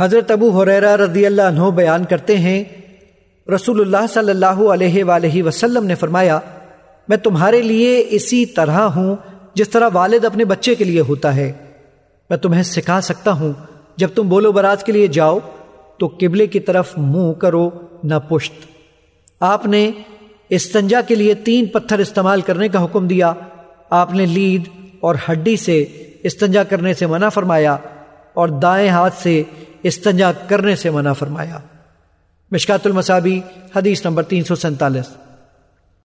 حضرت ابو حریرہ رضی اللہ عنہ بیان کرتے ہیں، رسول اللہ صلی اللہ علیہ وآلہ وسلم نے فرمایا، میں تمہارے لیے اسی طرح ہوں جس طرح والد اپنے بچے کے لیے ہوتا ہے۔ میں تمہیں سکھا سکتا ہوں، جب تم بولو براز کے لیے جاؤ، تو قبلے کی طرف منہ کرو، نہ پشت۔ آپ نے استنجا کے لیے تین پتھر استعمال کرنے کا حکم دیا۔ آپ نے لید اور ہڈی سے استنجا کرنے سے منع فرمایا اور دائیں ہاتھ سے استنجا کرنے سے منع فرمایا۔ مشکات المصابی حدیث نمبر تین سو سینتالیس۔